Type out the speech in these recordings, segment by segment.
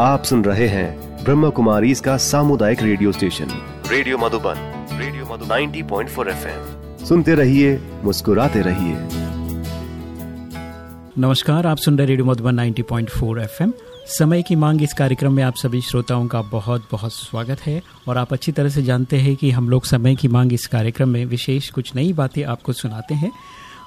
आप सुन रहे हैं ब्रह्म कुमारी इसका सामुदायिक radio station. Radio Madhuban radio Madhuban. 90.4 FM. सुनते रहिए मुस्कुराते रहिए। नमस्कार आप सुन रहे रेडियो मधुबन 90.4 एफएम। समय की मांग इस कार्यक्रम में आप सभी श्रोताओं का बहुत बहुत स्वागत है और आप अच्छी तरह से जानते हैं कि हम लोग समय की मांग इस कार्यक्रम में विशेष कुछ नई बातें आपको सुनाते हैं।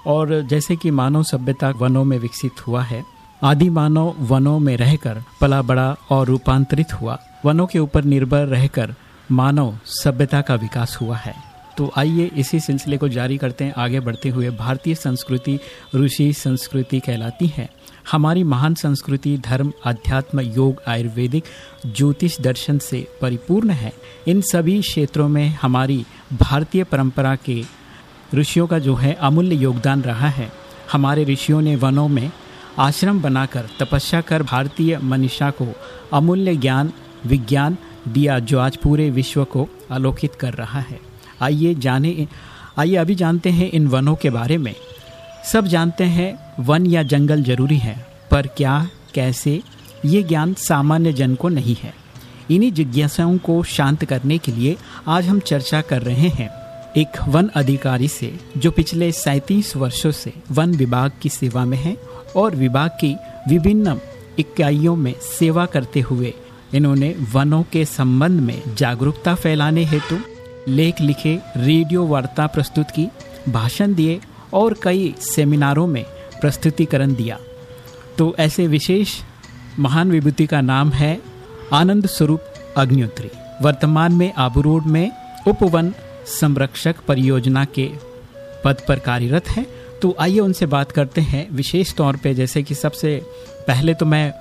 और जैसे कि मानव सभ्यता वनों में विकसित हुआ है आदि मानव वनों में रहकर पला बड़ा और रूपांतरित हुआ। वनों के ऊपर निर्भर रहकर मानव सभ्यता का विकास हुआ है। तो आइए इसी सिलसिले को जारी करते हैं। आगे बढ़ते हुए भारतीय संस्कृति ऋषि संस्कृति कहलाती है। हमारी महान संस्कृति, धर्म अध्यात्म योग, आयुर्वेदिक, ज्योतिष दर्शन से परिपूर्ण है। इन सभी क्षेत्रों में हमारी भारतीय परंपरा के ऋषियों का जो है अमूल्य योगदान रहा है। हमारे ऋषियों ने वनों में आश्रम बनाकर तपस्या कर भारतीय मनीषा को अमूल्य ज्ञान, विज्ञान दिया जो आज पूरे विश्व को आलोकित कर रहा है। आइए जाने, आइए अभी जानते हैं इन वनों के बारे में। सब जानते हैं वन या जंगल ज़रूरी है, पर क्या, कैसे, ये ज्ञान सामान्य जन को नहीं है। इन्हीं जिज्ञासाओं को शांत करने के लिए आज हम चर्चा कर रहे हैं। एक वन अधिकारी से, जो पिछले सैतीस वर्षों से वन विभाग की सेवा में है और विभाग की विभिन्न इकाइयों में सेवा करते हुए इन्होंने वनों के संबंध में जागरूकता फैलाने हेतु लेख लिखे, रेडियो वार्ता प्रस्तुत की, भाषण दिए और कई सेमिनारों में प्रस्तुतिकरण दिया। तो ऐसे विशेष महान विभूति का नाम है आनंद स्वरूप अग्निहोत्री वर्तमान में आबू रोड में उपवन संरक्षक परियोजना के पद पर कार्यरत हैं। तो आइए उनसे बात करते हैं। विशेष तौर पे जैसे कि सबसे पहले तो मैं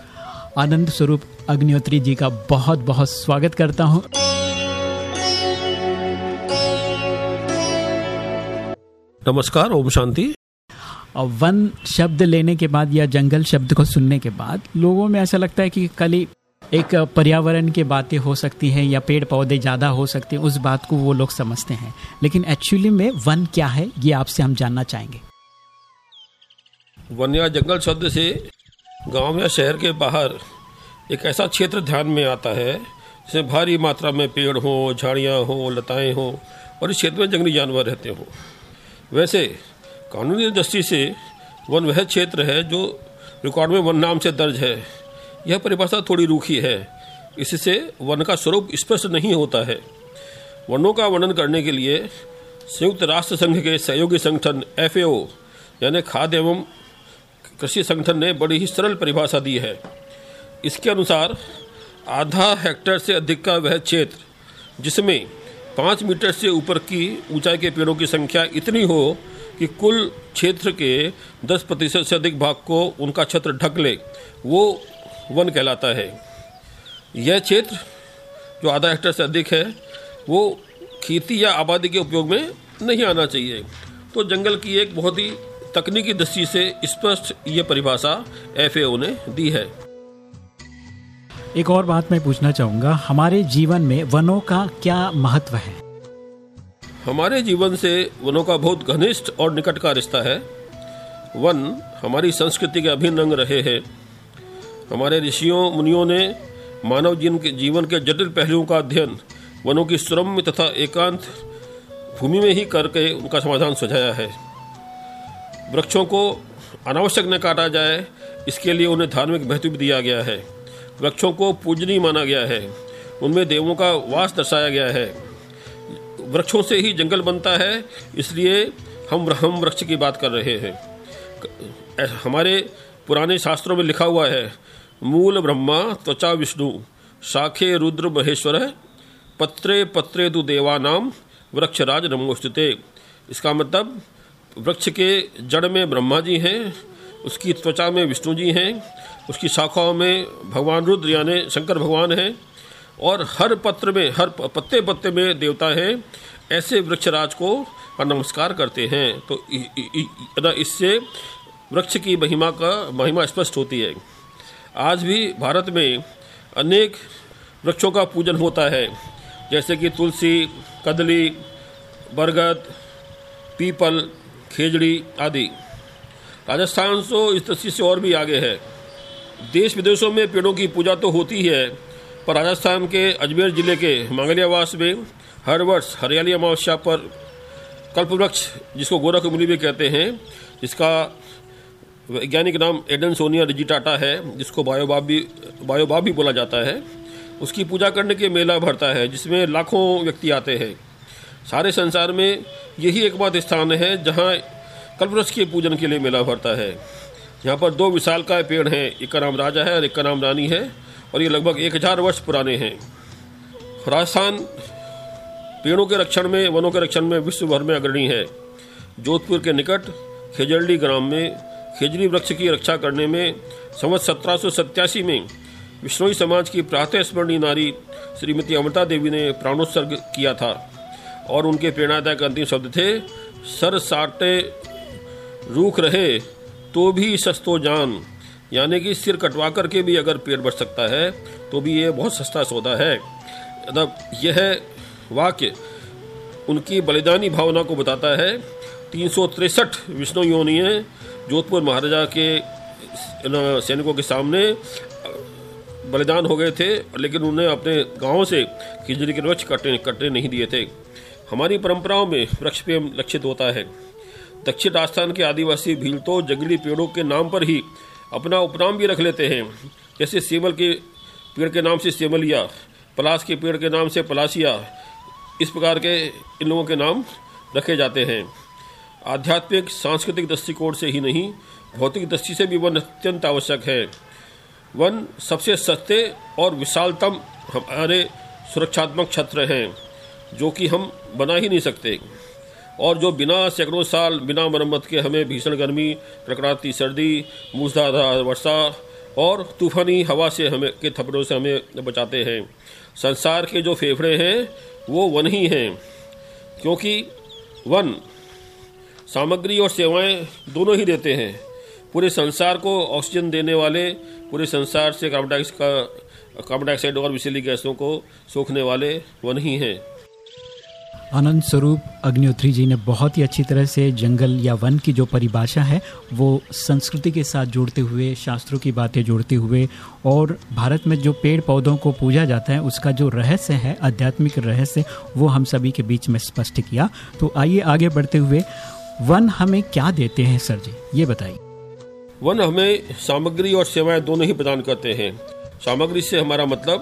आनंद स्वरूप अग्निहोत्री जी का बहुत बहुत स्वागत करता हूँ। नमस्कार ओम शांति। वन शब्द लेने के बाद या जंगल शब्द को सुनने के बाद लोगों में ऐसा लगता है कि कल एक पर्यावरण की बातें हो सकती हैं या पेड़ पौधे ज़्यादा हो सकते हैं, उस बात को वो लोग समझते हैं। लेकिन एक्चुअली में वन क्या है, ये आपसे हम जानना चाहेंगे। वन या जंगल शब्द से गाँव या शहर के बाहर एक ऐसा क्षेत्र ध्यान में आता है, जिसमें भारी मात्रा में पेड़ हों, झाड़ियाँ हों, लताएँ हों और इस क्षेत्र में जंगली जानवर रहते हों। वैसे, कानूनी दृष्टि से वन वह क्षेत्र है जो रिकॉर्ड में वन नाम से दर्ज है यह परिभाषा थोड़ी रूखी है। इससे वन का स्वरूप स्पष्ट नहीं होता है। वनों का वर्णन करने के लिए संयुक्त राष्ट्र संघ के सहयोगी संगठन एफ़ यानी खाद्य एवं कृषि संगठन ने बड़ी ही सरल परिभाषा दी है। इसके अनुसार आधा हेक्टेयर से अधिक का वह क्षेत्र, जिसमें पाँच मीटर से ऊपर की ऊंचाई के पेड़ों की संख्या इतनी हो कि कुल क्षेत्र के दस प्रतिशत से अधिक भाग को उनका क्षेत्र ढक ले, वो वन कहलाता है। यह क्षेत्र जो आधा हेक्टेयर से अधिक है वो खेती या आबादी के उपयोग में नहीं आना चाहिए। तो जंगल की एक बहुत ही तकनीकी दृष्टि से स्पष्ट ये परिभाषा एफ़ ने दी है। एक और बात मैं पूछना चाहूँगा हमारे जीवन में वनों का क्या महत्व है? हमारे जीवन से वनों का बहुत घनिष्ठ और निकट का रिश्ता है। वन हमारी संस्कृति के अभिन्न अंग रहे हैं। हमारे ऋषियों, मुनियों ने मानव जीवन के जीवन के जटिल पहलुओं का अध्ययन, वनों की सुरम्य तथा एकांत भूमि में ही करके उनका समाधान सुझाया है। वृक्षों को अनावश्यक न काटा जाए, इसके लिए उन्हें धार्मिक महत्व भी दिया गया है। वृक्षों को पूजनीय माना गया है। उनमें देवों का वास दर्शाया गया है। वृक्षों से ही जंगल बनता है, इसलिए हम हम वृक्ष की बात कर रहे हैं। हमारे पुराने शास्त्रों में लिखा हुआ है मूल ब्रह्मा त्वचा विष्णु, शाखे रुद्र महेश्वर, पत्रे पत्रे दु देवा नाम वृक्षराज नमोस्तुते। इसका मतलब वृक्ष के जड़ में ब्रह्मा जी हैं, उसकी त्वचा में विष्णु जी हैं, उसकी शाखाओं में भगवान रुद्र यानी शंकर भगवान हैं, और हर पत्र में, हर पत्ते पत्ते में देवता हैं, ऐसे वृक्षराज को नमस्कार करते हैं। तो इससे वृक्ष की महिमा का, महिमा स्पष्ट होती है। आज भी भारत में अनेक वृक्षों का पूजन होता है, जैसे कि तुलसी, कदली, बरगद, पीपल, खेजड़ी आदि। राजस्थान तो इस दृष्टि से और भी आगे है। देश विदेशों में पेड़ों की पूजा तो होती है पर राजस्थान के अजमेर ज़िले के मांगलियावास में हर वर्ष हरियाली अमावस्या पर कल्पवृक्ष, जिसको गोरख भी कहते हैं, जिसका वैज्ञानिक नाम एडन सोनिया रिजिटाटा है, जिसको बायोबाब भी बायोबाब भी बोला जाता है। उसकी पूजा करने के मेला भरता है, जिसमें लाखों व्यक्ति आते हैं। सारे संसार में यही एकमात्र स्थान है, जहाँ कल्पवृक्ष के पूजन के लिए मेला भरता है। यहाँ पर दो विशाल का पेड़ हैं, एक का नाम राजा है और एक का नाम रानी है, और ये लगभग एक हज़ार वर्ष पुराने हैं। राजस्थान पेड़ों के रक्षण में, वनों के रक्षण में विश्व भर में अग्रणी है। जोधपुर के निकट खेजरडी ग्राम में खेजरी वृक्ष की रक्षा करने में संवत सत्रह में विष्णोई समाज की प्रातः स्मरणीय नारी श्रीमती अमृता देवी ने प्राणोत्सर्ग किया था और उनके प्रेरणादायक अंतिम शब्द थे, सर साटे रूख रहे तो भी सस्तो जान। यानी कि सिर कटवा करके भी अगर पेड़ बढ़ सकता है तो भी ये बहुत सस्ता सौदा है। मतलब यह वाक्य उनकी बलिदानी भावना को बताता है। तीन सौ तिरसठ विष्णु योनिए जोधपुर महाराजा के सैनिकों के सामने बलिदान हो गए थे, लेकिन उन्हें अपने गाँवों से खिजड़ी के वृक्ष कटने कटने नहीं दिए थे। हमारी परंपराओं में वृक्ष प्रेम लक्षित होता है। दक्षिण राजस्थान के आदिवासी भील तो जंगली पेड़ों के नाम पर ही अपना उपनाम भी रख लेते हैं। जैसे सेमल के पेड़ के नाम से सेमलिया पलास के पेड़ के नाम से पलासिया इस प्रकार के इन लोगों के नाम रखे जाते हैं। आध्यात्मिक, सांस्कृतिक दृष्टिकोण से ही नहीं, भौतिक दृष्टि से भी वन अत्यंत आवश्यक है। वन सबसे सस्ते और विशालतम हमारे सुरक्षात्मक क्षेत्र हैं, जो कि हम बना ही नहीं सकते। और जो बिना सैकड़ों साल, बिना मरम्मत के हमें भीषण गर्मी कड़कड़ाती सर्दी, मूसलाधार वर्षा और तूफानी हवा से हमें, के थपड़ों से हमें बचाते हैं। संसार के जो फेफड़े हैं, वो वन ही हैं, क्योंकि वन सामग्री और सेवाएँ दोनों ही देते हैं। पूरे संसार को ऑक्सीजन देने वाले, पूरे संसार से कार्बन डाइऑक्साइड का कार्बन डाइऑक्साइड और विषैली गैसों को सोखने वाले वन ही हैं। आनंद स्वरूप अग्निहोत्री जी ने बहुत ही अच्छी तरह से जंगल या वन की जो परिभाषा है, वो संस्कृति के साथ जोड़ते हुए, शास्त्रों की बातें जोड़ते हुए और भारत में जो पेड़ पौधों को पूजा जाता है, उसका जो रहस्य है, आध्यात्मिक रहस्य, वो हम सभी के बीच में स्पष्ट किया। तो आइए आगे बढ़ते हुए वन हमें क्या देते हैं, सर जी? ये बताइए। वन हमें सामग्री और सेवाएँ दोनों ही प्रदान करते हैं। सामग्री से हमारा मतलब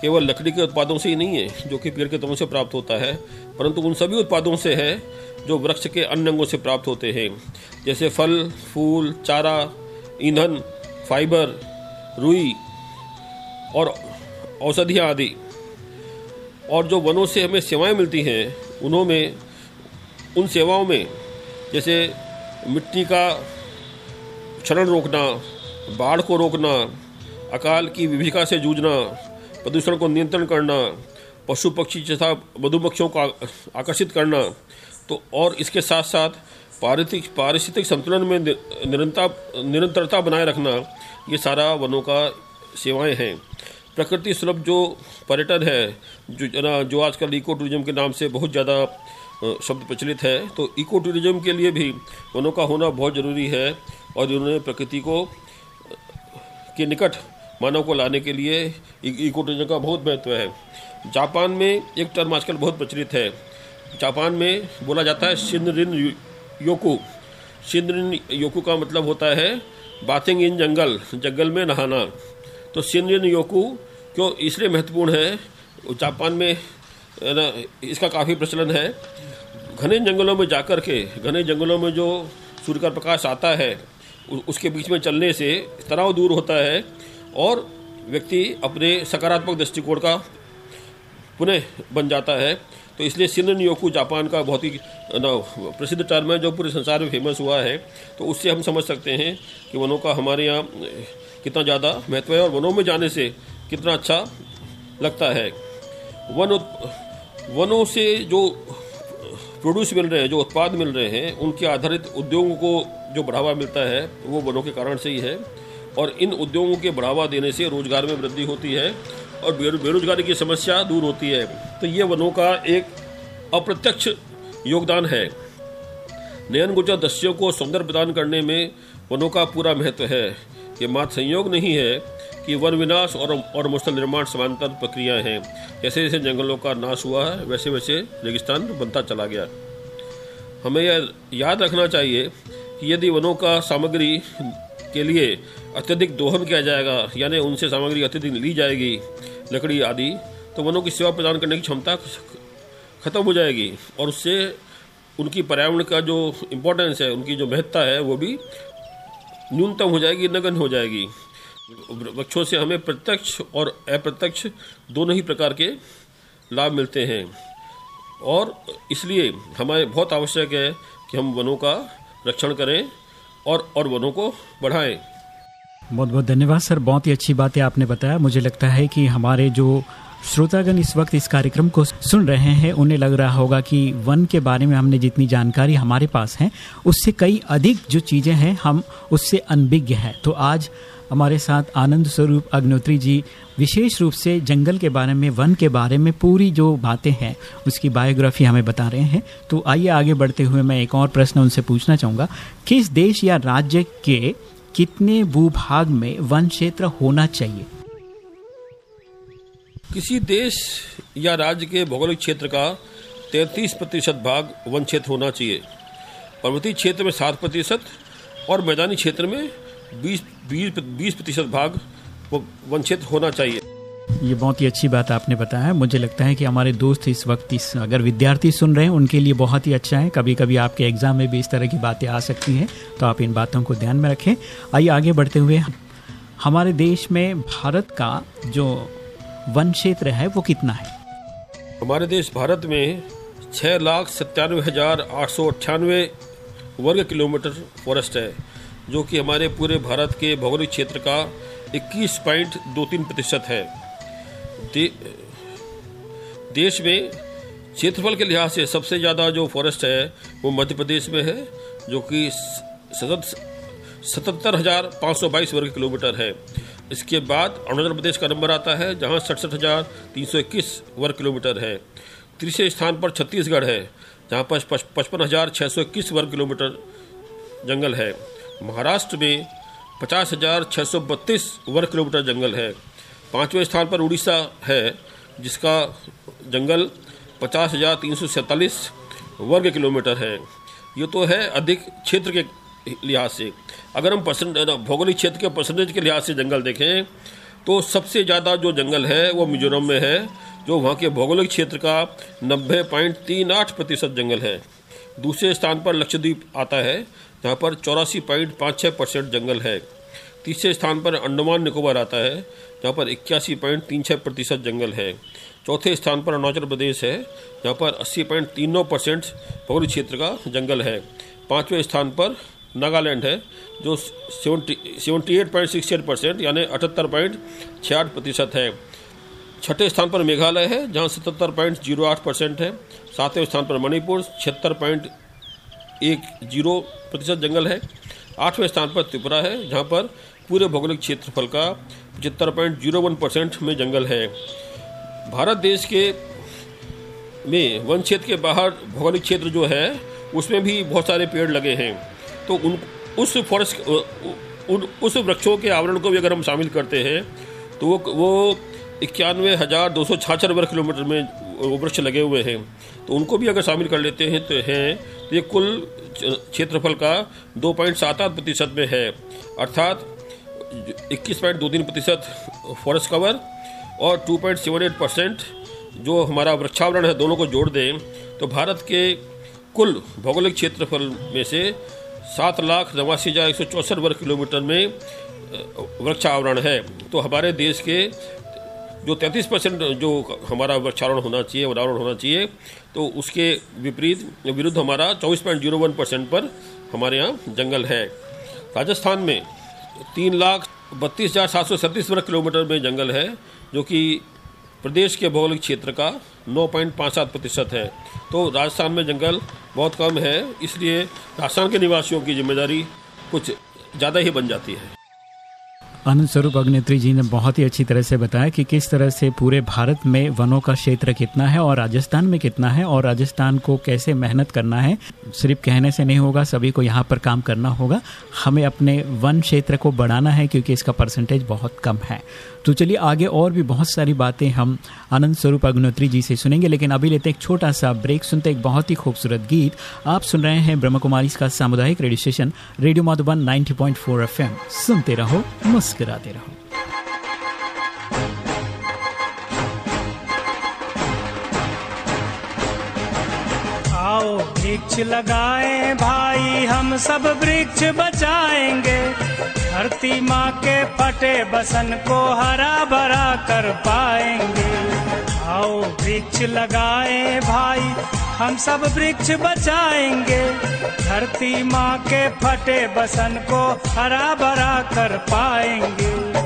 केवल लकड़ी के उत्पादों से ही नहीं है, जो कि पेड़ के तनों से प्राप्त होता है, परंतु उन सभी उत्पादों से है, जो वृक्ष के अन्य अंगों से प्राप्त होते हैं। जैसे फल, फूल, चारा, ईंधन, फाइबर, रुई और औषधियाँ आदि। और जो वनों से हमें सेवाएँ मिलती हैं उन्होंने उन सेवाओं में जैसे मिट्टी का क्षरण रोकना, बाढ़ को रोकना, अकाल की विभिका से जूझना, प्रदूषण को नियंत्रण करना, पशु पक्षी तथा मधुमक्खियों को आकर्षित करना तो और इसके साथ साथ पारिस्थितिक पारिस्थितिक संतुलन में निरंतर निरंतरता बनाए रखना, ये सारा वनों का सेवाएँ हैं। प्रकृति सुलभ जो पर्यटन है, जो जो आजकल इको टूरिज़्म के नाम से बहुत ज़्यादा शब्द प्रचलित है तो इको टूरिज़्म के लिए भी वनों का होना बहुत ज़रूरी है और इन्होंने प्रकृति को के निकट मानव को लाने के लिए इको टूरिज़्म का बहुत महत्व है। जापान में एक टर्म आजकल बहुत प्रचलित है। जापान में बोला जाता है सिंद्रिन योकू। सिंद्रिन योकू का मतलब होता है बाथिंग इन जंगल जंगल में नहाना। तो सिंद्रिन योकू क्यों इसलिए महत्वपूर्ण है, जापान में इसका काफ़ी प्रचलन है। घने जंगलों में जाकर के, घने जंगलों में जो सूर्य का प्रकाश आता है उसके बीच में चलने से तनाव दूर होता है और व्यक्ति अपने सकारात्मक दृष्टिकोण का पुनः बन जाता है। तो इसलिए सिन्न योकू जापान का बहुत ही प्रसिद्ध टर्म है जो पूरे संसार में फ़ेमस हुआ है। तो उससे हम समझ सकते हैं कि वनों का हमारे यहाँ, कितना ज़्यादा महत्व है और वनों में जाने से कितना अच्छा लगता है। वन वनों से जो प्रोड्यूस मिल रहे हैं, जो उत्पाद मिल रहे हैं, उनके आधारित उद्योगों को जो बढ़ावा मिलता है, वो वनों के कारण से ही है। और इन उद्योगों के बढ़ावा देने से रोज़गार में वृद्धि होती है और बेरोजगारी की समस्या दूर होती है। तो ये वनों का एक अप्रत्यक्ष योगदान है। नयन गुजर दस्यों को सौंदर्य प्रदान करने में वनों का पूरा महत्व है। ये मात संयोग नहीं है कि वन विनाश और और मुस्तल निर्माण समांतर प्रक्रियाएँ हैं। जैसे जैसे जंगलों का नाश हुआ है, वैसे वैसे रेगिस्तान बनता चला गया। हमें यह याद रखना चाहिए कि यदि वनों का सामग्री के लिए अत्यधिक दोहन किया जाएगा, यानी उनसे सामग्री अत्यधिक ली जाएगी, लकड़ी आदि तो वनों की सेवा प्रदान करने की क्षमता खत्म हो जाएगी। और उससे उनकी पर्यावरण का जो इम्पोर्टेंस है, उनकी जो महत्ता है, वो भी न्यूनतम हो जाएगी नगन हो जाएगी। वृक्षों से हमें प्रत्यक्ष और अप्रत्यक्ष दोनों ही प्रकार के लाभ मिलते हैं। और इसलिए हमारे बहुत आवश्यक है कि हम वनों का रक्षण करें और और वनों को बढ़ाएँ। बहुत बहुत धन्यवाद सर। बहुत ही अच्छी बातें आपने बताया। मुझे लगता है कि हमारे जो श्रोतागण इस वक्त इस कार्यक्रम को सुन रहे हैं, उन्हें लग रहा होगा कि वन के बारे में हमने जितनी जानकारी हमारे पास है, उससे कई अधिक जो चीज़ें हैं, हम उससे अनभिज्ञ हैं। तो आज हमारे साथ आनंद स्वरूप अग्नोत्री जी विशेष रूप से जंगल के बारे में, वन के बारे में पूरी जो बातें हैं, उसकी बायोग्राफी हमें बता रहे हैं। तो आइए आगे बढ़ते हुए मैं एक और प्रश्न उनसे पूछना चाहूँगा। किस देश या राज्य के कितने भूभाग में वन क्षेत्र होना चाहिए? किसी देश या राज्य के भौगोलिक क्षेत्र का 33 प्रतिशत भाग वन क्षेत्र होना चाहिए। पर्वतीय क्षेत्र में सात प्रतिशत और मैदानी क्षेत्र में 20 बीस प्रतिशत भाग वन क्षेत्र होना चाहिए। ये बहुत ही अच्छी बात आपने बताया। मुझे लगता है कि हमारे दोस्त इस वक्त इस अगर विद्यार्थी सुन रहे हैं उनके लिए बहुत ही अच्छा है। कभी कभी आपके एग्ज़ाम में भी इस तरह की बातें आ सकती हैं तो आप इन बातों को ध्यान में रखें। आइए आगे बढ़ते हुए। हमारे देश में भारत का जो वन क्षेत्र है वो कितना है? हमारे देश भारत में छः लाख सत्तानवे हज़ार आठ सौ अट्ठानवे वर्ग किलोमीटर फॉरेस्ट है। जो कि हमारे पूरे भारत के भौगोलिक क्षेत्र का इक्कीस पॉइंट दो तीन प्रतिशत है। दे, देश में क्षेत्रफल के लिहाज से सबसे ज़्यादा जो फॉरेस्ट है वो मध्य प्रदेश में है जो कि सतहत्तर हज़ार पाँच सौ बाईस वर्ग किलोमीटर है। इसके बाद अरुणाचल प्रदेश का नंबर आता है जहाँ सड़सठ हज़ार तीन सौ इक्कीस वर्ग किलोमीटर है। तीसरे स्थान पर छत्तीसगढ़ है जहाँ पर पचपन हज़ार छः सौ इक्कीस वर्ग किलोमीटर जंगल है। महाराष्ट्र में पचास हज़ार छः सौ बत्तीस वर्ग किलोमीटर जंगल है। पाँचवें स्थान पर उड़ीसा है, जिसका जंगल पचास हज़ार तीन सौ सैंतालीस वर्ग किलोमीटर है। ये तो है अधिक क्षेत्र के लिहाज से। अगर हम परसेंट, भौगोलिक क्षेत्र के परसेंटेज के लिहाज से जंगल देखें तो सबसे ज़्यादा जो जंगल है, वो मिजोरम में है, जो वहाँ के भौगोलिक क्षेत्र का नब्बे पॉइंट तीन आठ प्रतिशत जंगल है। दूसरे स्थान पर लक्षद्वीप आता है जहाँ पर चौरासी पॉइंट पाँच छः परसेंट जंगल है। तीसरे स्थान पर अंडमान निकोबार आता है, जहाँ पर इक्यासी पॉइंट तीन छः प्रतिशत जंगल है। चौथे स्थान पर अरुणाचल प्रदेश है, जहाँ पर अस्सी पॉइंट तीन नौ परसेंट भौगोलिक क्षेत्र का जंगल है। पाँचवें स्थान पर नागालैंड है, जो seventy seventy eight point six eight percent यानी अठहत्तर पॉइंट छियाठ प्रतिशत है। छठे स्थान पर मेघालय है, जहाँ सतहत्तर पॉइंट ज़ीरो आठ परसेंट है। सातवें स्थान पर मणिपुर, छिहत्तर पॉइंट एक ज़ीरो प्रतिशत जंगल है। आठवें स्थान पर त्रिपुरा है, जहाँ पर पूरे भौगोलिक क्षेत्रफल का पचहत्तर पॉइंट ज़ीरो वन परसेंट में जंगल है। भारत देश के में वन क्षेत्र के बाहर भौगोलिक क्षेत्र जो है, उसमें भी बहुत सारे पेड़ लगे हैं। तो उन, उस फॉरेस्ट उन, उस वृक्षों के आवरण को भी अगर हम शामिल करते हैं तो वो वो इक्यानवे हज़ार दो सौ छाछठ वर्ग किलोमीटर में वृक्ष लगे हुए हैं तो उनको भी अगर शामिल कर लेते हैं तो हैं तो ये कुल क्षेत्रफल का दो पॉइंट सात आठ प्रतिशत में है। अर्थात इक्कीस पॉइंट दो तीन प्रतिशत फॉरेस्ट कवर और two point seven eight percent जो हमारा वृक्षावरण है, दोनों को जोड़ दें तो भारत के कुल भौगोलिक क्षेत्रफल में से सात लाख नवासी हज़ार एक सौ चौंसठ वर्ग किलोमीटर में वृक्षावरण है। तो हमारे देश के जो तैंतीस परसेंट जो हमारा वृक्षावरण होना चाहिए वनावरण होना चाहिए तो उसके विपरीत विरुद्ध हमारा चौबीस पॉइंट ज़ीरो वन परसेंट पर हमारे यहाँ जंगल है। राजस्थान में तीन लाख बत्तीस हज़ार सात सौ सैंतीस वर्ग किलोमीटर में जंगल है, जो कि प्रदेश के भौगोलिक क्षेत्र का नौ पॉइंट पाँच सात प्रतिशत है। तो राजस्थान में जंगल बहुत कम है, इसलिए राजस्थान के निवासियों की ज़िम्मेदारी कुछ ज़्यादा ही बन जाती है। आनंद स्वरूप अग्नेत्री जी ने बहुत ही अच्छी तरह से बताया कि किस तरह से पूरे भारत में वनों का क्षेत्र कितना है और राजस्थान में कितना है और राजस्थान को कैसे मेहनत करना है, सिर्फ़ कहने से नहीं होगा, सभी को यहाँ पर काम करना होगा। हमें अपने वन क्षेत्र को बढ़ाना है क्योंकि इसका परसेंटेज बहुत कम है। तो चलिए आगे और भी बहुत सारी बातें हम आनंद स्वरूप अग्नोत्री जी से सुनेंगे, लेकिन अभी लेते एक छोटा सा ब्रेक, सुनते एक बहुत ही खूबसूरत गीत। आप सुन रहे हैं ब्रह्म कुमारी का सामुदायिक radio station, radio Madhuban 90.4 FM. सुनते रहो, मुस्कुराते रहो। आओ वृक्ष लगाए भाई, हम सब वृक्ष बचाएँगे। धरती माँ के फटे बसन को हरा भरा कर पाएँगे। आओ वृक्ष लगाए भाई, हम सब वृक्ष बचाएँगे। धरती माँ के फटे बसन को हरा भरा कर पाएँगे।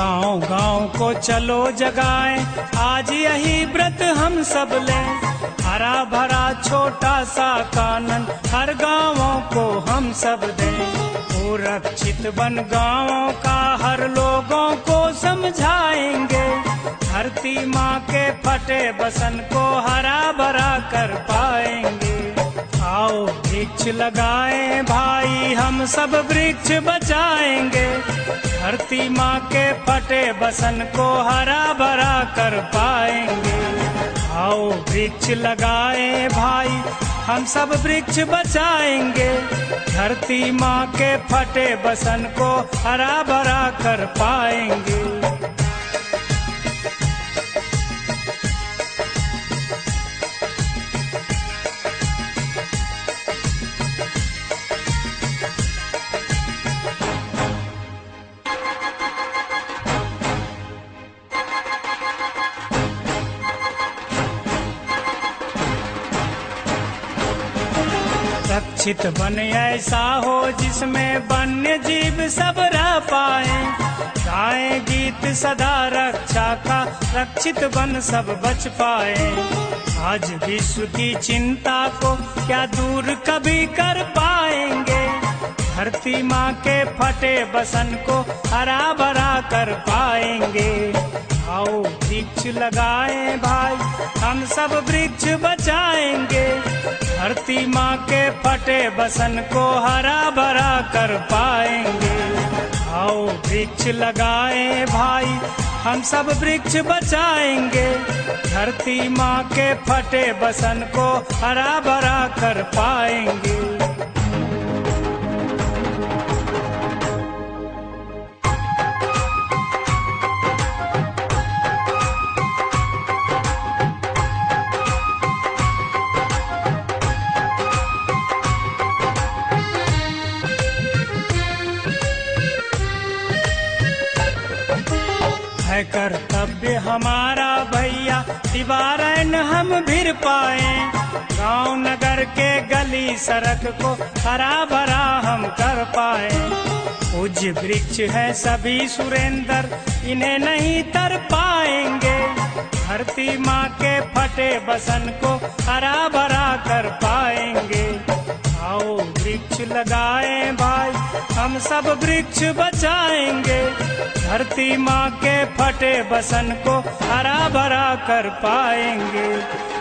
गाँव गाँव को चलो जगाए। आज यही व्रत हम सब ले। हरा भरा छोटा सा कानन हर गाँवों को हम सब दे। सुरक्षित बन गाँवों का हर लोगों को समझाएँगे। धरती माँ के फटे बसन को हरा भरा कर पाएँगे। आओ वृक्ष लगाए भाई, हम सब वृक्ष बचाएँगे। धरती माँ के फटे बसन को हरा भरा कर पाएँगे। आओ, वृक्ष लगाए भाई, हम सब वृक्ष बचाएँगे। धरती माँ के फटे बसन को हरा भरा कर पाएँगे। रक्षित बन ऐसा हो जिसमें वन्य जीव सब रह पाए। गाए गीत सदा रक्षा का रक्षित बन सब बच पाए। आज विश्व की चिंता को क्या दूर कभी कर पाएँगे? धरती माँ के फटे बसन को हरा भरा कर पाएँगे। आओ वृक्ष लगाए भाई, हम सब वृक्ष बचाएँगे। धरती माँ के फटे बसन को हरा भरा कर पाएँगे। आओ वृक्ष लगाए भाई, हम सब वृक्ष बचाएँगे। धरती माँ के फटे बसन को हरा भरा कर पाएँगे। भिर पाए। गाँव नगर के गली सड़क को हरा भरा हम कर पाए। उज वृक्ष है सभी सुरेंद्र, इन्हें नहीं तर पाएँगे। धरती माँ के फटे बसन को हरा भरा कर पाएँगे। आओ वृक्ष लगाए भाई, हम सब वृक्ष बचाएँगे। धरती माँ के फटे बसन को हरा भरा कर पाएँगे।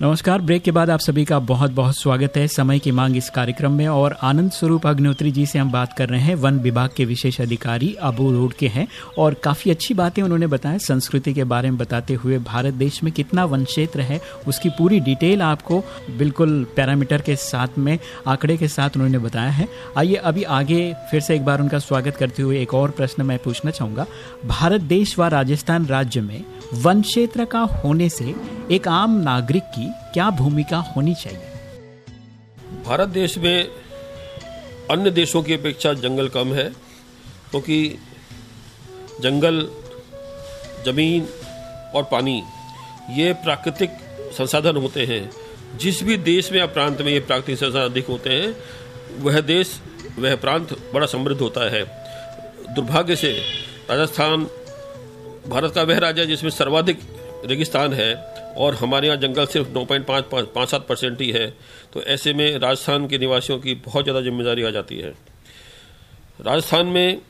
नमस्कार। ब्रेक के बाद आप सभी का बहुत बहुत स्वागत है। समय की मांग इस कार्यक्रम में और आनंद स्वरूप अग्निहोत्री जी से हम बात कर रहे हैं। वन विभाग के विशेष अधिकारी अबू रोड के हैं और काफ़ी अच्छी बातें उन्होंने बताया संस्कृति के बारे में बताते हुए। भारत देश में कितना वन क्षेत्र है उसकी पूरी डिटेल आपको बिल्कुल पैरामीटर के साथ में, आंकड़े के साथ उन्होंने बताया है। आइए अभी आगे फिर से एक बार उनका स्वागत करते हुए एक और प्रश्न मैं पूछना चाहूँगा। भारत देश व राजस्थान राज्य में वन क्षेत्र का होने से एक आम नागरिक की क्या भूमिका होनी चाहिए? भारत देश में अन्य देशों की अपेक्षा जंगल कम है, क्योंकि तो जंगल, ज़मीन और पानी, ये प्राकृतिक संसाधन होते हैं। जिस भी देश में या प्रांत में ये प्राकृतिक संसाधन अधिक होते हैं, वह देश, वह प्रांत बड़ा समृद्ध होता है। दुर्भाग्य से राजस्थान भारत का वह राज्य जिसमें सर्वाधिक रेगिस्तान है। और हमारे यहाँ जंगल सिर्फ़ नौ पॉइंट पाँच पाँच सात परसेंट ही है तो ऐसे में राजस्थान के निवासियों की बहुत ज़्यादा ज़िम्मेदारी आ जाती है। राजस्थान में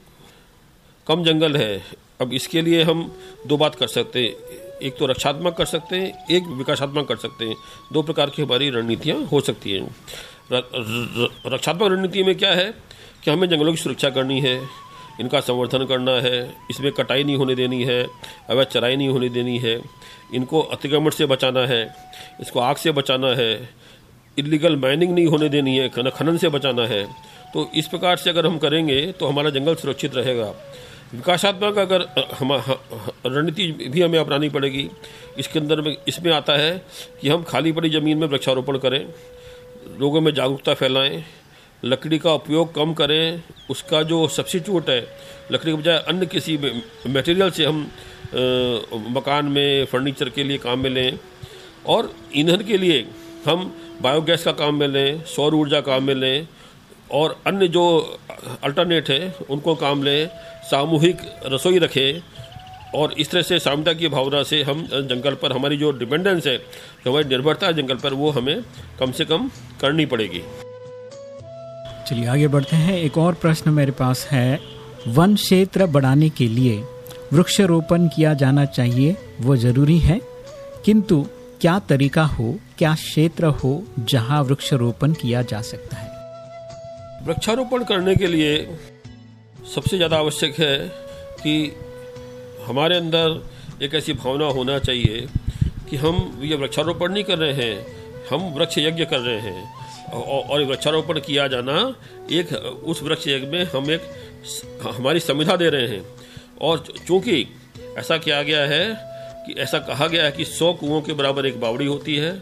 कम जंगल है, अब इसके लिए हम दो बात कर सकते हैं। एक तो रक्षात्मक कर सकते हैं, एक विकासात्मक कर सकते हैं। दो प्रकार की हमारी रणनीतियाँ हो सकती हैं। रक्षात्मक रणनीति में क्या है कि हमें जंगलों की सुरक्षा करनी है, इनका संवर्धन करना है, इसमें कटाई नहीं होने देनी है, अवैध चराई नहीं होने देनी है। इनको अतिक्रमण से बचाना है, इसको आग से बचाना है इलीगल माइनिंग नहीं होने देनी है खनन से बचाना है। तो इस प्रकार से अगर हम करेंगे तो हमारा जंगल सुरक्षित रहेगा। विकासात्मक अगर हम रणनीति भी हमें अपनानी पड़ेगी। इसके अंदर में, इसमें आता है कि हम खाली पड़ी ज़मीन में वृक्षारोपण करें लोगों में जागरूकता फैलाएँ, लकड़ी का उपयोग कम करें, उसका जो सब्सिट्यूट है, लकड़ी के बजाय अन्य किसी मटेरियल से हम मकान में, फर्नीचर के लिए काम में लें। और ईंधन के लिए हम बायोगैस का काम में लें, सौर ऊर्जा काम में लें, और अन्य जो अल्टरनेट है, उनको काम लें, सामूहिक रसोई रखें, और इस तरह से सामता की भावना से हम जंगल पर, हमारी जो डिपेंडेंस है जो हमारी निर्भरता है जंगल पर, वो हमें कम से कम करनी पड़ेगी। चलिए आगे बढ़ते हैं। एक और प्रश्न मेरे पास है। वन क्षेत्र बढ़ाने के लिए वृक्षारोपण किया जाना चाहिए, वो ज़रूरी है। किंतु क्या तरीका हो, क्या क्षेत्र हो जहाँ वृक्षारोपण किया जा सकता है? वृक्षारोपण करने के लिए सबसे ज़्यादा आवश्यक है कि हमारे अंदर एक ऐसी भावना होना चाहिए कि हम ये वृक्षारोपण नहीं कर रहे हैं, हम वृक्ष यज्ञ कर रहे हैं। और वृक्षारोपण किया जाना एक, उस वृक्ष यज्ञ में हम एक हमारी संविधा दे रहे हैं। और चूँकि ऐसा किया गया है कि ऐसा कहा गया है कि सौ कुओं के बराबर एक बावड़ी होती है,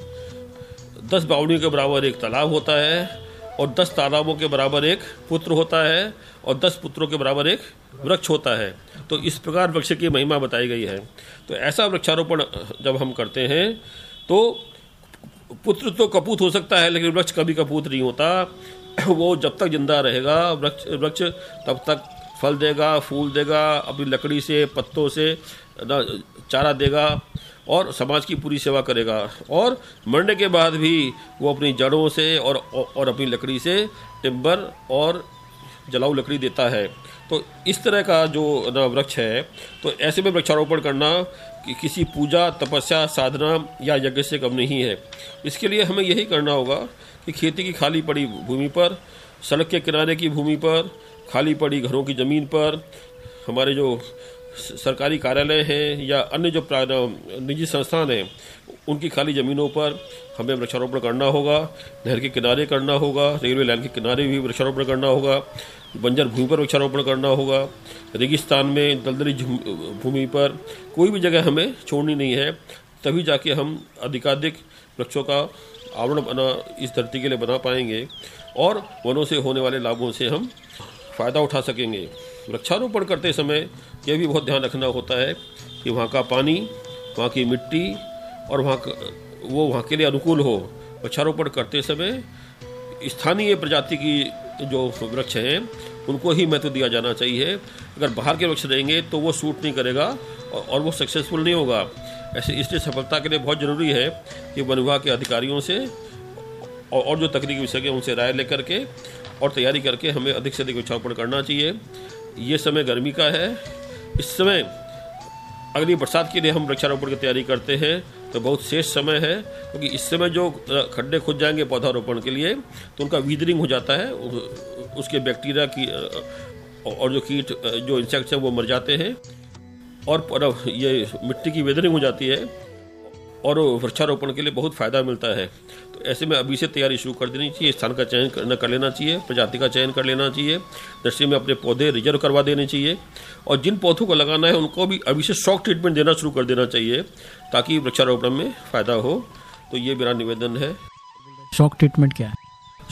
दस बावड़ियों के बराबर एक तालाब होता है और दस तालाबों के बराबर एक पुत्र होता है और दस पुत्रों के बराबर एक वृक्ष होता है। तो इस प्रकार वृक्ष की महिमा बताई गई है। तो ऐसा वृक्षारोपण जब हम करते हैं तो पुत्र तो कपूत हो सकता है, लेकिन वृक्ष कभी कपूत नहीं होता। वो जब तक ज़िंदा रहेगा, वृक्ष वृक्ष तब तक फल देगा, फूल देगा, अपनी लकड़ी से, पत्तों से चारा देगा और समाज की पूरी सेवा करेगा। और मरने के बाद भी वो अपनी जड़ों से और और अपनी लकड़ी से टिम्बर और जलाऊ लकड़ी देता है। तो इस तरह का जो वृक्ष है तो ऐसे में वृक्षारोपण करना कि किसी पूजा, तपस्या, साधना या यज्ञ से कम नहीं है। इसके लिए हमें यही करना होगा कि खेती की खाली पड़ी भूमि पर, सड़क के किनारे की भूमि पर खाली पड़ी घरों की ज़मीन पर, हमारे जो सरकारी कार्यालय हैं या अन्य जो निजी संस्थान हैं, उनकी खाली ज़मीनों पर हमें वृक्षारोपण करना होगा, नहर के किनारे करना होगा, रेलवे लाइन के किनारे भी वृक्षारोपण करना होगा, बंजर भूमि पर वृक्षारोपण करना होगा, रेगिस्तान में दलदली भूमि पर कोई भी जगह हमें छोड़नी नहीं है, तभी जाके हम अधिकाधिक वृक्षों का आवरण बना, इस धरती के लिए बना पाएँगे और वनों से होने वाले लाभों से हम फ़ायदा उठा सकेंगे। वृक्षारोपण करते समय यह भी बहुत ध्यान रखना होता है कि वहाँ का पानी, वहाँ की मिट्टी और वहाँ वो वहाँ के लिए अनुकूल हो। वृक्षारोपण करते समय स्थानीय प्रजाति की जो वृक्ष हैं, उनको ही महत्व दिया जाना चाहिए। अगर बाहर के वृक्ष रहेंगे तो वो सूट नहीं करेगा और वो सक्सेसफुल नहीं होगा। ऐसे इसलिए सफलता के लिए बहुत ज़रूरी है कि वन विभाग के अधिकारियों से और जो तकनीकी विषय उनसे राय लेकर के और तैयारी करके हमें अधिक से अधिक वृक्षारोपण करना चाहिए। ये समय गर्मी का है। इस समय अगली बरसात के लिए हम वृक्षारोपण की तैयारी करते हैं तो बहुत शेष समय है, क्योंकि तो इस समय जो खड्डे खुद जाएँगे पौधारोपण के लिए तो उनका वीदरिंग हो जाता है उसके बैक्टीरिया की और जो कीट जो इंसेक्ट्स हैं, वो मर जाते हैं। और ये मिट्टी की वेदरिंग हो जाती है और वृक्षारोपण के लिए बहुत फ़ायदा मिलता है। तो ऐसे में अभी से तैयारी शुरू कर देनी चाहिए स्थान का चयन कर, कर लेना चाहिए प्रजाति का चयन कर लेना चाहिए नर्सरी में अपने पौधे रिज़र्व करवा देने चाहिए और जिन पौधों को लगाना है उनको भी अभी से शॉक ट्रीटमेंट देना शुरू कर देना चाहिए ताकि वृक्षारोपण में फ़ायदा हो। तो ये मेरा निवेदन है। शॉक ट्रीटमेंट क्या है?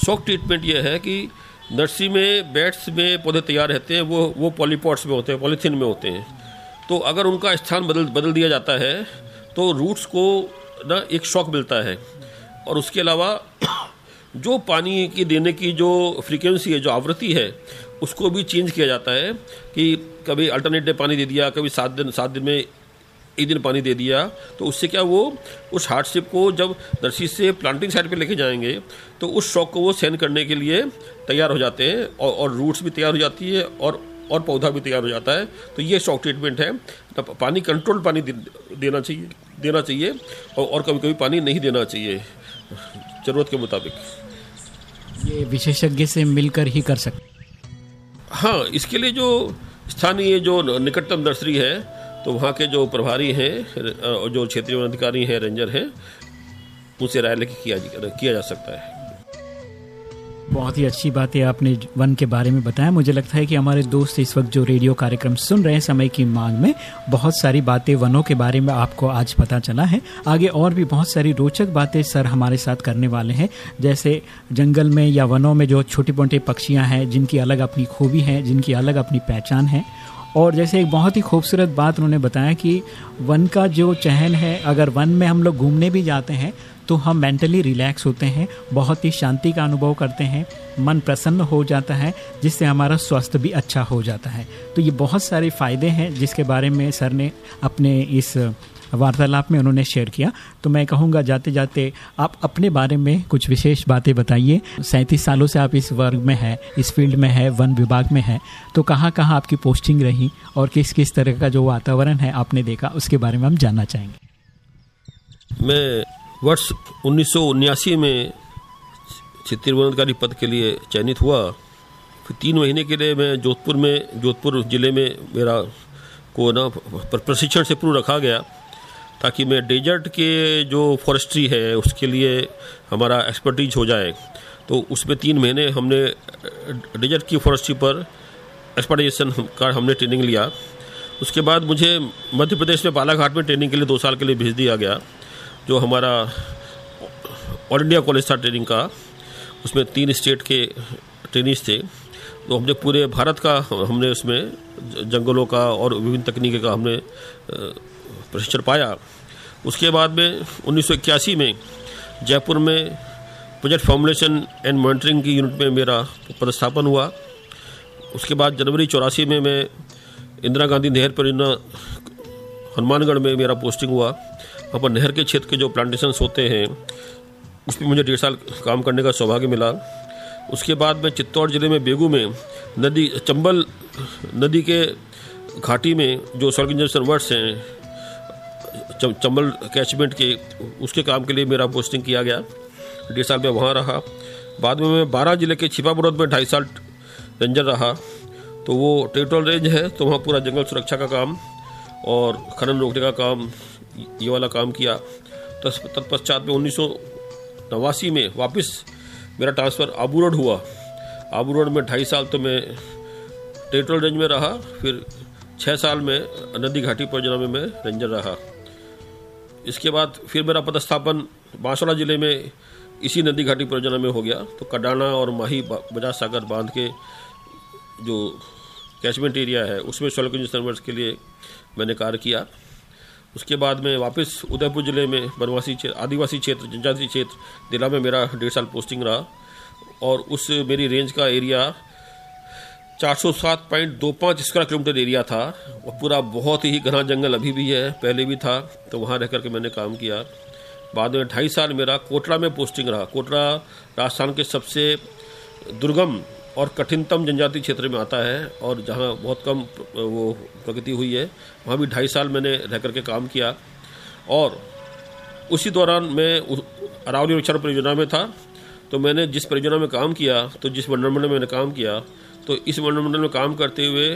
शॉक ट्रीटमेंट यह है कि नर्सरी में बेड्स में पौधे तैयार रहते हैं वो वो पॉलीपॉट्स में होते हैं पॉलीथीन में होते हैं। तो अगर उनका स्थान बदल बदल दिया जाता है तो रूट्स को ना एक शॉक मिलता है। और उसके अलावा जो पानी की देने की जो फ्रीक्वेंसी है जो आवृत्ति है उसको भी चेंज किया जाता है कि कभी अल्टरनेट डे पानी दे दिया कभी सात दिन सात दिन में एक दिन पानी दे दिया तो उससे क्या वो उस हार्डशिप को जब दर्शी से प्लांटिंग साइड पे लेके जाएँगे तो उस शॉक को वो सहन करने के लिए तैयार हो जाते हैं और, और रूट्स भी तैयार हो जाती है और और पौधा भी तैयार हो जाता है। तो ये शॉक ट्रीटमेंट है। तो पानी कंट्रोल पानी दे, देना चाहिए। देना चाहिए और, और कभी कभी पानी नहीं देना चाहिए। ज़रूरत के मुताबिक। ये विशेषज्ञ से मिलकर ही कर सकते हाँ। इसके लिए जो स्थानीय जो निकटतम नर्सरी है तो वहाँ के जो प्रभारी हैं जो क्षेत्रीय अधिकारी हैं रेंजर हैं उनसे राय लेके किया किया जा सकता है। बहुत ही अच्छी बात है आपने वन के बारे में बताया। मुझे लगता है कि हमारे दोस्त इस वक्त जो रेडियो कार्यक्रम सुन रहे हैं, समय की मांग में बहुत सारी बातें वनों के बारे में आपको आज पता चला है। आगे और भी बहुत सारी रोचक बातें सर हमारे साथ करने वाले हैं। जैसे जंगल में या वनों में जो छोटे मोटे पक्षियाँ हैं, जिनकी अलग अपनी खूबी है, जिनकी अलग अपनी पहचान है। और जैसे एक बहुत ही खूबसूरत बात उन्होंने बताया कि वन का जो चहन है, अगर वन में हम लोग घूमने भी जाते हैं तो हम मेंटली रिलैक्स होते हैं, बहुत ही शांति का अनुभव करते हैं, मन प्रसन्न हो जाता है, जिससे हमारा स्वास्थ्य भी अच्छा हो जाता है। तो ये बहुत सारे फ़ायदे हैं जिसके बारे में सर ने अपने इस वार्तालाप में उन्होंने शेयर किया। तो मैं कहूँगा जाते जाते आप अपने बारे में कुछ विशेष बातें बताइए। सैंतीस सालों से आप इस वर्ग में हैं, इस फ़ील्ड में है, वन विभाग में है तो कहाँ कहाँ आपकी पोस्टिंग रही और किस किस तरह का जो वातावरण है आपने देखा, उसके बारे में हम जानना चाहेंगे। मैं वर्ष उन्नीस में क्षेत्रीय वनाधिकारी पद के लिए चयनित हुआ। फिर तीन महीने के लिए मैं जोधपुर में, जोधपुर ज़िले में मेरा को ना प्रशिक्षण से पूर्व रखा गया ताकि मैं डेजर्ट के जो फॉरेस्ट्री है उसके लिए हमारा एक्सपर्टीज हो जाए। तो उसमें तीन महीने हमने डेजर्ट की फॉरेस्ट्री पर एक्सपर्टाइजेशन का हमने ट्रेनिंग लिया। उसके बाद मुझे मध्य प्रदेश में बालाघाट में ट्रेनिंग के लिए दो साल के लिए भेज दिया गया। जो हमारा ऑल इंडिया कॉलेज था ट्रेनिंग का, उसमें तीन स्टेट के ट्रेनिज थे। तो हमने पूरे भारत का, हमने उसमें जंगलों का और विभिन्न तकनीकी का हमने प्रशिक्षण पाया। उसके बाद में उन्नीस सौ इक्यासी में जयपुर में प्रोजेक्ट फॉर्मुलेशन एंड मॉनिटरिंग की यूनिट में मेरा पदस्थापन हुआ। उसके बाद जनवरी चौरासी में मैं इंदिरा गांधी नहर परियोजना हनुमानगढ़ में मेरा पोस्टिंग हुआ। पर नहर के क्षेत्र के जो प्लांटेशन होते हैं उस पर मुझे डेढ़ साल काम करने का सौभाग्य मिला। उसके बाद मैं चित्तौड़ ज़िले में बेगू में नदी, चंबल नदी के घाटी में जो सड़क इंजन वर्ड्स हैं चंबल कैचमेंट के, उसके काम के लिए मेरा पोस्टिंग किया गया। डेढ़ साल में वहाँ रहा। बाद में मैं बारह ज़िले के छिपापुरत में ढाई साल रेंजर रहा। तो वो टेरिटोरियल रेंज है तो वहाँ पूरा जंगल सुरक्षा का काम और खनन रोकने का काम ये वाला काम किया। तत्पश्चात में उन्नीस नवासी में वापस मेरा ट्रांसफ़र आबू रोड हुआ। आबू रोड में ढाई साल तो मैं टेरिटोरियल रेंज में रहा, फिर छः साल में नदी घाटी परियोजना में मैं रेंजर रहा। इसके बाद फिर मेरा पदस्थापन बांसवाड़ा ज़िले में इसी नदी घाटी परियोजना में हो गया। तो कडाना और माही बजाज सागर बाँध के जो कैचमेंट एरिया है, उसमें सोलह इंजीनियर्स के लिए मैंने कार्य किया। उसके बाद में वापस उदयपुर ज़िले में बनवासी क्षेत्र आदिवासी क्षेत्र, जनजाति क्षेत्र, जिला में मेरा डेढ़ साल पोस्टिंग रहा और उस मेरी रेंज का एरिया चार सौ सात पॉइंट दो पाँच स्क्वायर किलोमीटर एरिया था। और पूरा बहुत ही घना जंगल अभी भी है, पहले भी था तो वहाँ रह करके मैंने काम किया। बाद में ढाई साल मेरा कोटरा में पोस्टिंग रहा। कोटरा राजस्थान के सबसे दुर्गम और कठिनतम जनजाति क्षेत्र में आता है और जहाँ बहुत कम वो प्रगति हुई है, वहाँ भी ढाई साल मैंने रह करके काम किया। और उसी दौरान मैं अरावली वृक्षारोपण परियोजना में था तो मैंने जिस परियोजना में काम किया तो जिस मंडल में मैंने काम किया तो इस मंडल में काम करते हुए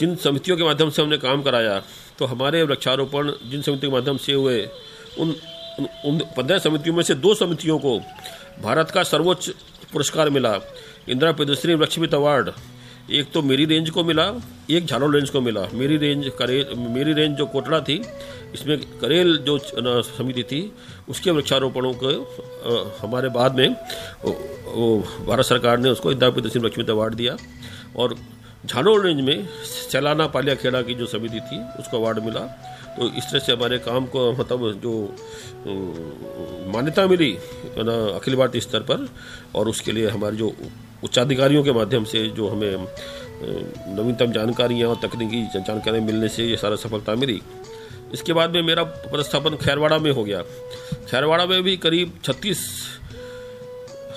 जिन समितियों के माध्यम से हमने काम कराया तो हमारे वृक्षारोपण जिन समितियों के माध्यम से हुए उन उन पंद्रह समितियों में से दो समितियों को भारत का सर्वोच्च पुरस्कार मिला। इंदिरा प्रदर्शनी वृक्षमित अवार्ड। एक तो मेरी रेंज को मिला, एक झालोर रेंज को मिला। मेरी रेंज करेल मेरी रेंज जो कोटड़ा थी, इसमें करेल जो समिति थी, उसके वृक्षारोपणों को हमारे बाद में वो भारत सरकार ने उसको इंदिरा प्रदर्शनी वृक्षमित अवार्ड दिया। और झालोर रेंज में सैलाना पालिया खेड़ा की जो समिति थी, उसको अवार्ड मिला। तो इस तरह से हमारे काम को मतलब जो मान्यता मिली ना, अखिल भारतीय स्तर पर, और उसके लिए हमारे जो उच्चाधिकारियों के माध्यम से जो हमें नवीनतम जानकारियाँ और तकनीकी जानकारी मिलने से ये सारा सफलता मिली। इसके बाद में मेरा पदस्थापन खैरवाड़ा में हो गया। खैरवाड़ा में भी करीब छत्तीस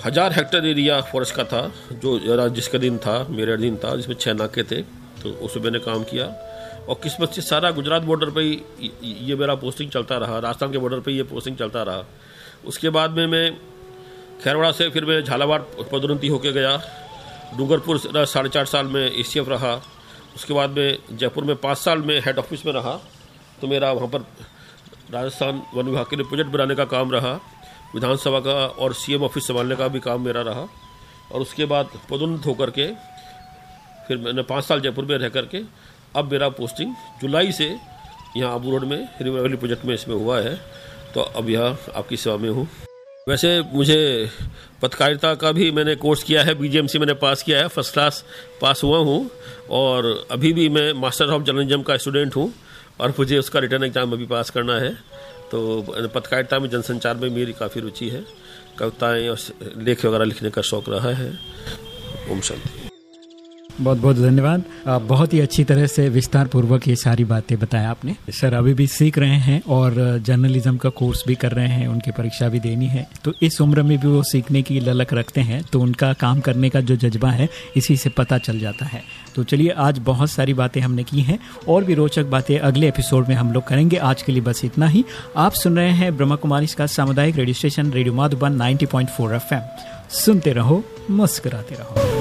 हज़ार हेक्टेयर एरिया फॉरेस्ट का था, जो, जिसका दिन था, मेरे दिन था, जिसमें छः नाके थे तो उसमें मैंने काम किया। और किस्मत से सारा गुजरात बॉर्डर पे ही ये मेरा पोस्टिंग चलता रहा, राजस्थान के बॉर्डर पे ये पोस्टिंग चलता रहा। उसके बाद में मैं खैरवाड़ा से फिर मैं झालावाड़ पदोन्नति होके गया। डूंगरपुर साढ़े चार साल में ए रहा। उसके बाद में जयपुर में पाँच साल में हेड ऑफ़िस में रहा। तो मेरा वहाँ पर राजस्थान वन विभाग के लिए प्रोजेक्ट बनाने का काम रहा। विधानसभा का और सीएम ऑफ़िस संभालने का भी काम मेरा रहा। और उसके बाद पदोन्नत होकर के फिर मैंने पाँच साल जयपुर में रह करके अब मेरा पोस्टिंग जुलाई से यहाँ आबू रोड में रिवर वैली प्रोजेक्ट में इसमें हुआ है। तो अब यहाँ आपकी सेवा में हूँ। वैसे मुझे पत्रकारिता का भी मैंने कोर्स किया है बीजेएमसी मैंने पास किया है फ़र्स्ट क्लास पास हुआ हूँ। और अभी भी मैं मास्टर ऑफ़ जर्नलिज्म का स्टूडेंट हूँ और मुझे उसका रिटर्न एग्ज़ाम अभी पास करना है। तो पत्रकारिता में, जनसंचार में मेरी काफ़ी रुचि है। कविताएँ और लेख वगैरह लिखने का शौक रहा है। ओम शांति। बहुत बहुत धन्यवाद। बहुत ही अच्छी तरह से विस्तार पूर्वक ये सारी बातें बताया आपने। सर, अभी भी सीख रहे हैं और जर्नलिज्म का कोर्स भी कर रहे हैं, उनकी परीक्षा भी देनी है। तो इस उम्र में भी वो सीखने की ललक रखते हैं तो उनका काम करने का जो जज्बा है, इसी से पता चल जाता है। तो चलिए, आज बहुत सारी बातें हमने की हैं, और भी रोचक बातें अगले एपिसोड में हम लोग करेंगे। आज के लिए बस इतना ही। आप सुन रहे हैं ब्रह्मा कुमारी इसका सामुदायिक radio station, radio Madhuban, ninety point सुनते रहो, मुस्कुराते रहो।